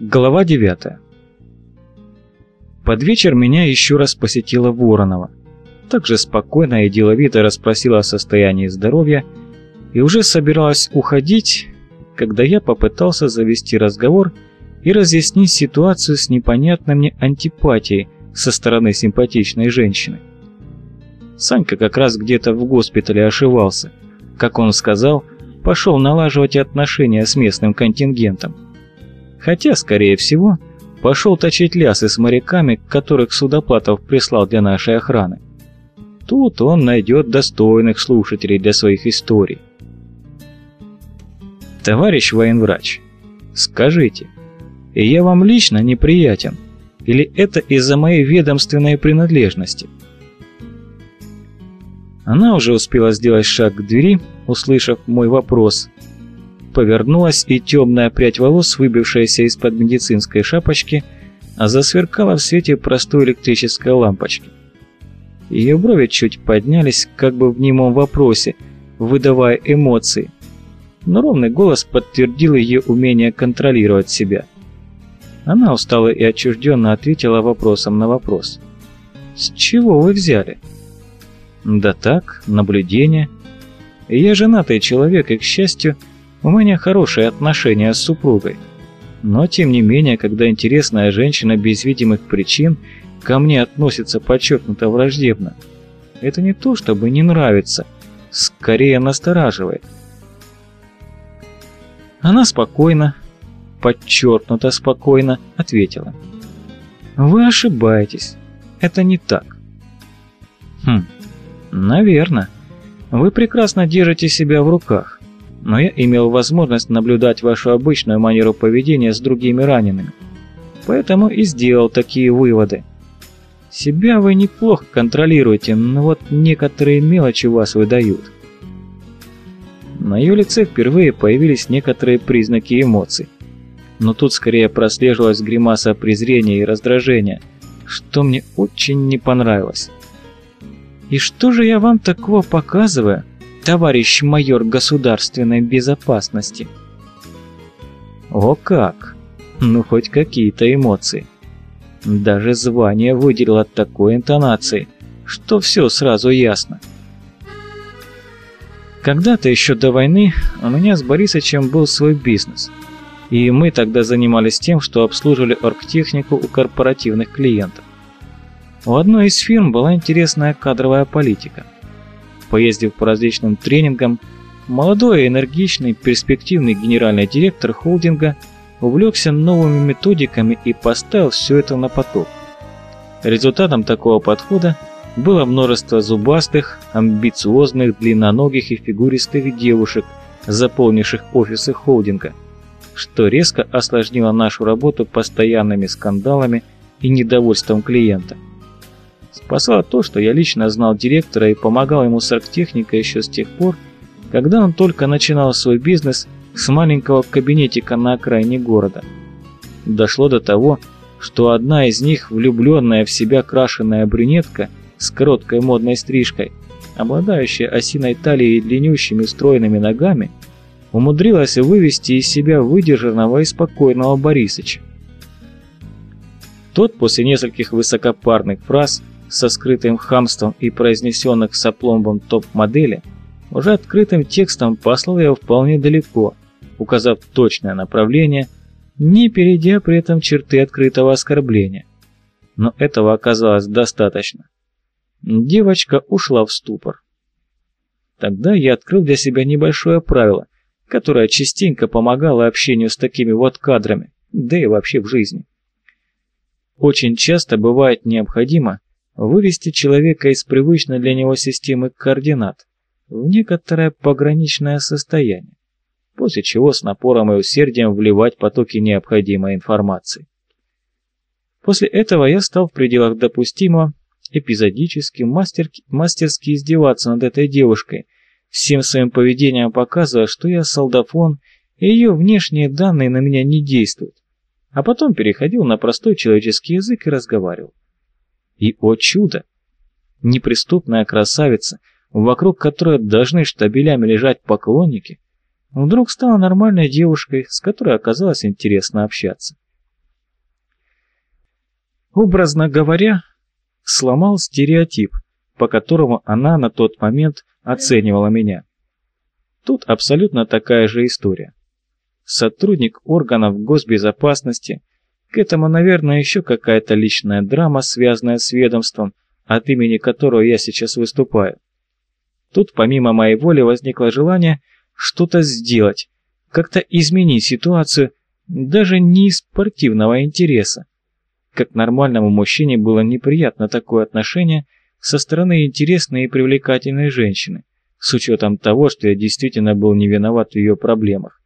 Глава 9 Под вечер меня еще раз посетила Воронова. Также спокойно и деловито расспросила о состоянии здоровья и уже собиралась уходить, когда я попытался завести разговор и разъяснить ситуацию с непонятной мне антипатией со стороны симпатичной женщины. Санька как раз где-то в госпитале ошивался. Как он сказал, пошел налаживать отношения с местным контингентом. Хотя, скорее всего, пошел точить лясы с моряками, которых Судоплатов прислал для нашей охраны. Тут он найдет достойных слушателей для своих историй. Товарищ военврач, скажите, я вам лично неприятен, или это из-за моей ведомственной принадлежности? Она уже успела сделать шаг к двери, услышав мой вопрос. Повернулась, и темная прядь волос, выбившаяся из-под медицинской шапочки, засверкала в свете простой электрической лампочки. Ее брови чуть поднялись, как бы в немом вопросе, выдавая эмоции. Но ровный голос подтвердил ее умение контролировать себя. Она устала и отчужденно ответила вопросом на вопрос. «С чего вы взяли?» «Да так, наблюдение. Я женатый человек, и, к счастью, у меня хорошие отношения с супругой. Но, тем не менее, когда интересная женщина без видимых причин ко мне относится подчеркнуто враждебно, это не то, чтобы не нравится, скорее настораживает. Она спокойно, подчеркнуто спокойно ответила. «Вы ошибаетесь. Это не так». «Хм, наверное. Вы прекрасно держите себя в руках, но я имел возможность наблюдать вашу обычную манеру поведения с другими ранеными. Поэтому и сделал такие выводы. Себя вы неплохо контролируете, но вот некоторые мелочи вас выдают». На ее лице впервые появились некоторые признаки эмоций но тут скорее прослеживалась гримаса презрения и раздражения, что мне очень не понравилось. «И что же я вам такого показываю, товарищ майор государственной безопасности?» «О как! Ну, хоть какие-то эмоции!» Даже звание выделило такой интонацией, что все сразу ясно. Когда-то еще до войны у меня с Борисовичем был свой бизнес – и мы тогда занимались тем, что обслуживали оргтехнику у корпоративных клиентов. У одной из фирм была интересная кадровая политика. Поездив по различным тренингам, молодой, энергичный, перспективный генеральный директор холдинга увлекся новыми методиками и поставил все это на поток. Результатом такого подхода было множество зубастых, амбициозных, длинноногих и фигуристых девушек, заполнивших офисы холдинга – что резко осложнило нашу работу постоянными скандалами и недовольством клиента. Спасало то, что я лично знал директора и помогал ему с арктехникой еще с тех пор, когда он только начинал свой бизнес с маленького кабинетика на окраине города. Дошло до того, что одна из них, влюбленная в себя крашеная брюнетка с короткой модной стрижкой, обладающая осиной талией и длиннющими стройными ногами, умудрилась вывести из себя выдержанного и спокойного Борисыча. Тот после нескольких высокопарных фраз со скрытым хамством и произнесенных с опломбом топ-модели уже открытым текстом послал ее вполне далеко, указав точное направление, не перейдя при этом черты открытого оскорбления. Но этого оказалось достаточно. Девочка ушла в ступор. Тогда я открыл для себя небольшое правило, которая частенько помогала общению с такими вот кадрами, да и вообще в жизни. Очень часто бывает необходимо вывести человека из привычной для него системы координат в некоторое пограничное состояние, после чего с напором и усердием вливать потоки необходимой информации. После этого я стал в пределах допустимого эпизодически, мастерски, мастерски издеваться над этой девушкой, всем своим поведением показывая, что я солдафон, и ее внешние данные на меня не действуют. А потом переходил на простой человеческий язык и разговаривал. И, о чудо! Неприступная красавица, вокруг которой должны штабелями лежать поклонники, вдруг стала нормальной девушкой, с которой оказалось интересно общаться. Образно говоря, сломал стереотип, по которому она на тот момент оценивала меня. Тут абсолютно такая же история. Сотрудник органов госбезопасности, к этому, наверное, еще какая-то личная драма, связанная с ведомством, от имени которого я сейчас выступаю. Тут помимо моей воли возникло желание что-то сделать, как-то изменить ситуацию, даже не из спортивного интереса. Как нормальному мужчине было неприятно такое отношение со стороны интересной и привлекательной женщины, с учетом того, что я действительно был не виноват в ее проблемах.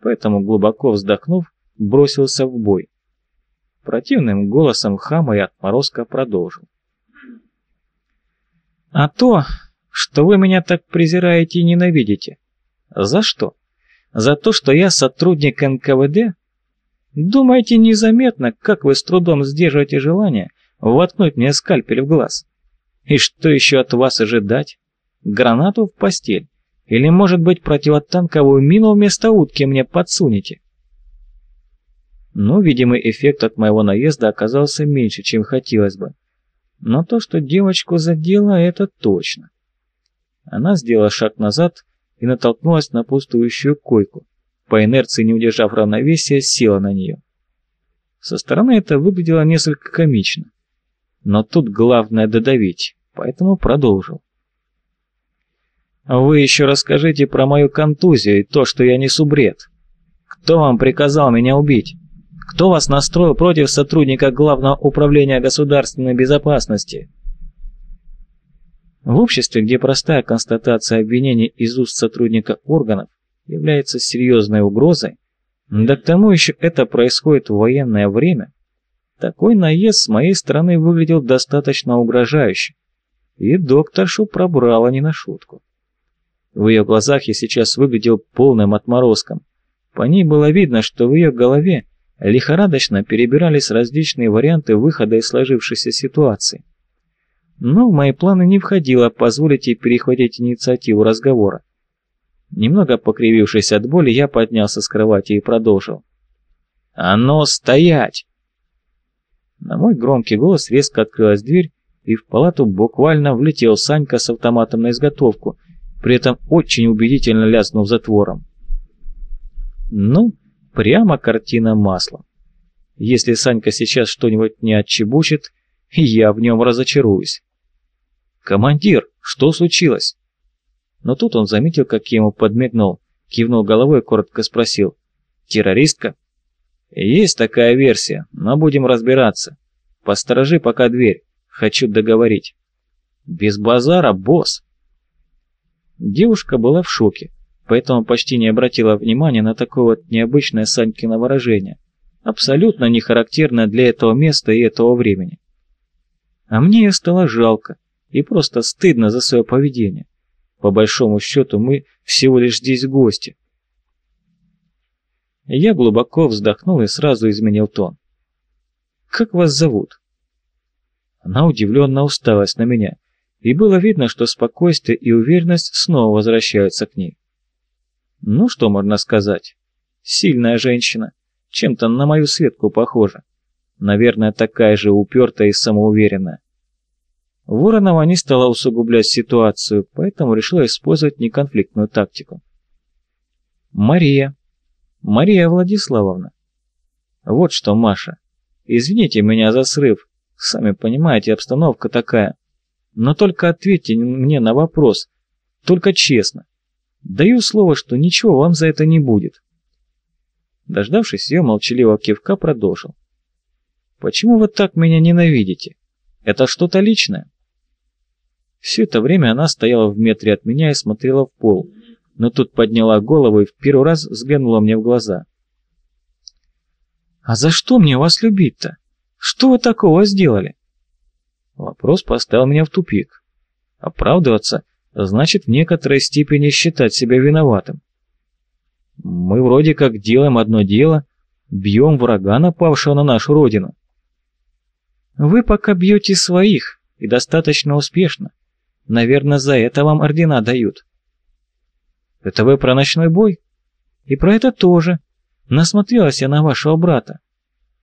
Поэтому, глубоко вздохнув, бросился в бой. Противным голосом хама и отморозка продолжил. «А то, что вы меня так презираете и ненавидите. За что? За то, что я сотрудник НКВД? Думаете незаметно, как вы с трудом сдерживаете желание воткнуть мне скальпель в глаз? И что еще от вас ожидать? Гранату в постель? Или, может быть, противотанковую мину вместо утки мне подсунете? Ну, видимый эффект от моего наезда оказался меньше, чем хотелось бы. Но то, что девочку задело, это точно. Она сделала шаг назад и натолкнулась на пустующую койку. По инерции, не удержав равновесия, села на нее. Со стороны это выглядело несколько комично. Но тут главное додавить, поэтому продолжил. «Вы еще расскажите про мою контузию и то, что я несу бред. Кто вам приказал меня убить? Кто вас настроил против сотрудника Главного управления государственной безопасности?» В обществе, где простая констатация обвинений из уст сотрудника органов является серьезной угрозой, да к тому еще это происходит в военное время, такой наезд с моей стороны выглядел достаточно угрожающе, и докторшу пробрала не на шутку. В ее глазах я сейчас выглядел полным отморозком. По ней было видно, что в ее голове лихорадочно перебирались различные варианты выхода из сложившейся ситуации. Но в мои планы не входило позволить ей перехватить инициативу разговора. Немного покривившись от боли, я поднялся с кровати и продолжил. «А ну, стоять!» На мой громкий голос резко открылась дверь, и в палату буквально влетел Санька с автоматом на изготовку, при этом очень убедительно лязнув затвором. Ну, прямо картина маслом. Если Санька сейчас что-нибудь не отчебучит, я в нем разочаруюсь. «Командир, что случилось?» Но тут он заметил, как ему подмигнул, кивнул головой и коротко спросил. «Террористка?» «Есть такая версия, но будем разбираться. Посторожи пока дверь, хочу договорить». «Без базара, босс!» Девушка была в шоке, поэтому почти не обратила внимания на такое вот необычное Санькино выражение, абсолютно не характерное для этого места и этого времени. А мне ее стало жалко, и просто стыдно за свое поведение. По большому счету мы всего лишь здесь гости. Я глубоко вздохнул и сразу изменил тон. «Как вас зовут?» Она удивленно уставилась на меня, и было видно, что спокойствие и уверенность снова возвращаются к ней. Ну, что можно сказать? Сильная женщина, чем-то на мою Светку похожа. Наверное, такая же упертая и самоуверенная. Воронова не стала усугублять ситуацию, поэтому решила использовать неконфликтную тактику. Мария. Мария Владиславовна. Вот что, Маша. Извините меня за срыв. Сами понимаете, обстановка такая. Но только ответьте мне на вопрос. Только честно. Даю слово, что ничего вам за это не будет. Дождавшись ее молчаливого кивка, продолжил. Почему вы так меня ненавидите? Это что-то личное? Все это время она стояла в метре от меня и смотрела в пол, но тут подняла голову и в первый раз взглянула мне в глаза. «А за что мне вас любить-то? Что вы такого сделали?» Вопрос поставил меня в тупик. Оправдываться значит в некоторой степени считать себя виноватым. Мы вроде как делаем одно дело, бьем врага, напавшего на нашу родину. Вы пока бьете своих, и достаточно успешно. Наверное, за это вам ордена дают. Это вы про ночной бой? И про это тоже. Насмотрелась я на вашего брата.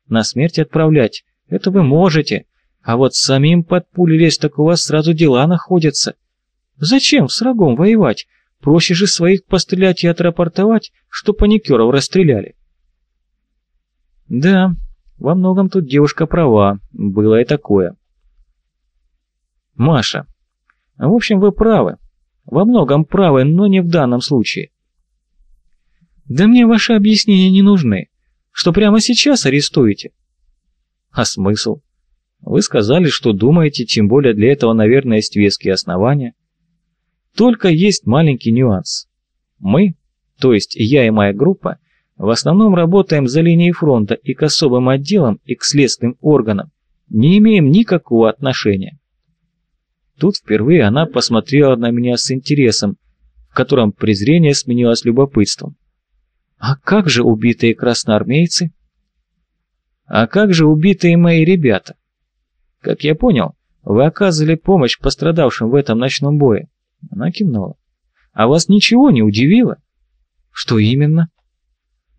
На смерть отправлять Это вы можете. А вот самим под пули лезть, так у вас сразу дела находятся. Зачем с врагом воевать? Проще же своих пострелять и отрапортовать, что паникеров расстреляли. Да, во многом тут девушка права, было и такое. Маша, в общем, вы правы. Во многом правы, но не в данном случае. Да мне ваши объяснения не нужны. Что прямо сейчас арестуете? А смысл? Вы сказали, что думаете, тем более для этого, наверное, есть веские основания. Только есть маленький нюанс. Мы, то есть я и моя группа, в основном работаем за линией фронта и к особым отделам, и к следственным органам, не имеем никакого отношения. Тут впервые она посмотрела на меня с интересом, в котором презрение сменилось любопытством. «А как же убитые красноармейцы?» «А как же убитые мои ребята?» «Как я понял, вы оказывали помощь пострадавшим в этом ночном бое?» Она кивнула. «А вас ничего не удивило?» «Что именно?»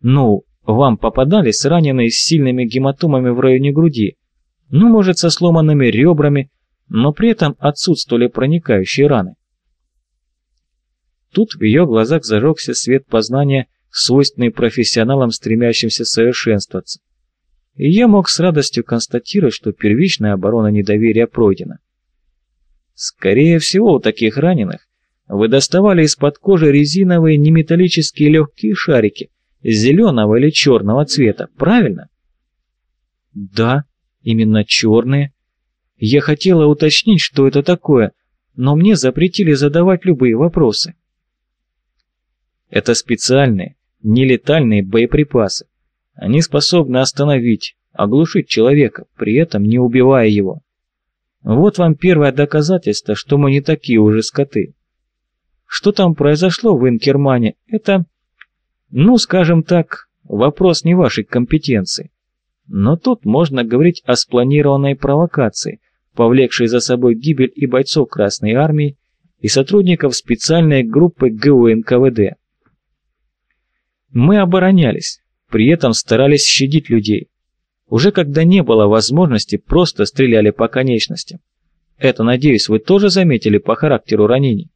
«Ну, вам попадались раненые с сильными гематомами в районе груди, ну, может, со сломанными ребрами, но при этом отсутствовали проникающие раны. Тут в ее глазах зажегся свет познания, свойственный профессионалам, стремящимся совершенствоваться. И я мог с радостью констатировать, что первичная оборона недоверия пройдена. Скорее всего, у таких раненых вы доставали из-под кожи резиновые неметаллические легкие шарики зеленого или черного цвета, правильно? Да, именно черные, я хотела уточнить, что это такое, но мне запретили задавать любые вопросы. Это специальные, нелетальные боеприпасы. Они способны остановить, оглушить человека, при этом не убивая его. Вот вам первое доказательство, что мы не такие уже скоты. Что там произошло в Инкермане, это, ну, скажем так, вопрос не вашей компетенции. Но тут можно говорить о спланированной провокации, повлекший за собой гибель и бойцов Красной Армии, и сотрудников специальной группы ГУ НКВД. Мы оборонялись, при этом старались щадить людей. Уже когда не было возможности, просто стреляли по конечностям. Это, надеюсь, вы тоже заметили по характеру ранений?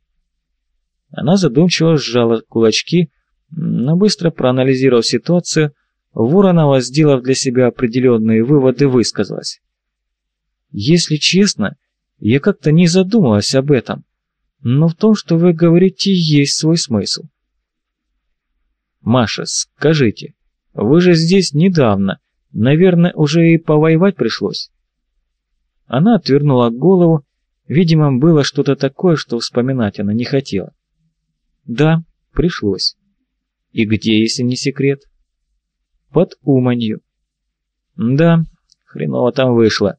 Она задумчиво сжала кулачки, но быстро проанализировав ситуацию, Воронова, сделав для себя определенные выводы, высказалась. Если честно, я как-то не задумалась об этом, но в том, что вы говорите, есть свой смысл. Маша, скажите, вы же здесь недавно, наверное, уже и повоевать пришлось? Она отвернула голову, видимо, было что-то такое, что вспоминать она не хотела. Да, пришлось. И где, если не секрет? Под Уманью. Да, хреново там вышло.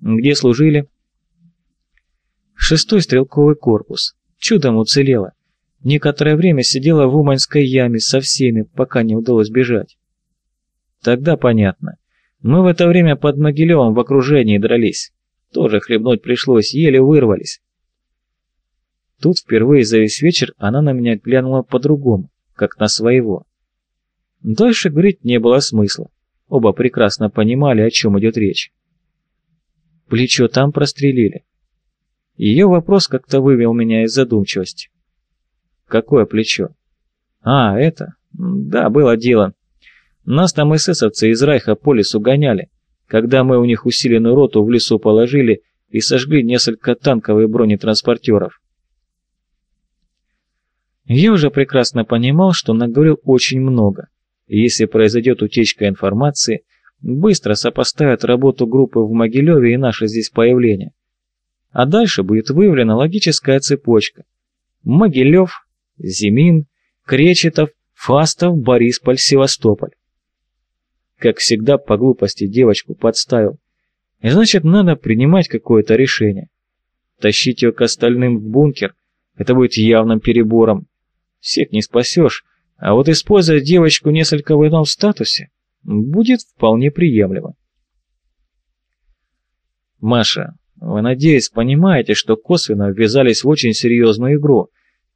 Где служили? Шестой стрелковый корпус. Чудом уцелела. Некоторое время сидела в Уманской яме со всеми, пока не удалось бежать. Тогда понятно. Мы в это время под Могилевом в окружении дрались. Тоже хлебнуть пришлось, еле вырвались. Тут впервые за весь вечер она на меня глянула по-другому, как на своего. Дальше говорить не было смысла. Оба прекрасно понимали, о чем идет речь. Плечо там прострелили. Ее вопрос как-то вывел меня из задумчивости. Какое плечо? А, это? Да, было дело. Нас там эсэсовцы из Райха по лесу гоняли, когда мы у них усиленную роту в лесу положили и сожгли несколько танков и бронетранспортеров. Я уже прекрасно понимал, что наговорил очень много, если произойдет утечка информации, быстро сопоставят работу группы в Могилеве и наше здесь появление. А дальше будет выявлена логическая цепочка. Могилев, Зимин, Кречетов, Фастов, Борисполь, Севастополь. Как всегда, по глупости девочку подставил. И значит, надо принимать какое-то решение. Тащить ее к остальным в бункер – это будет явным перебором. Всех не спасешь, а вот использовать девочку несколько в ином статусе – будет вполне приемлемо. Маша, вы, надеюсь, понимаете, что косвенно ввязались в очень серьезную игру,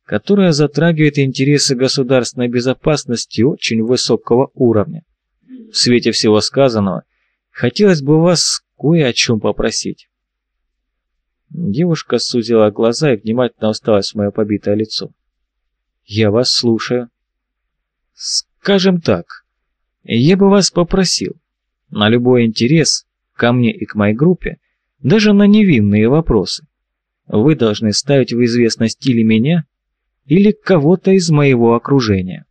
которая затрагивает интересы государственной безопасности очень высокого уровня. В свете всего сказанного, хотелось бы вас кое о чем попросить». Девушка сузила глаза и внимательно усталась в мое побитое лицо. «Я вас слушаю». «Скажем так, я бы вас попросил, на любой интерес, ко мне и к моей группе, даже на невинные вопросы, вы должны ставить в известность или меня, или кого-то из моего окружения».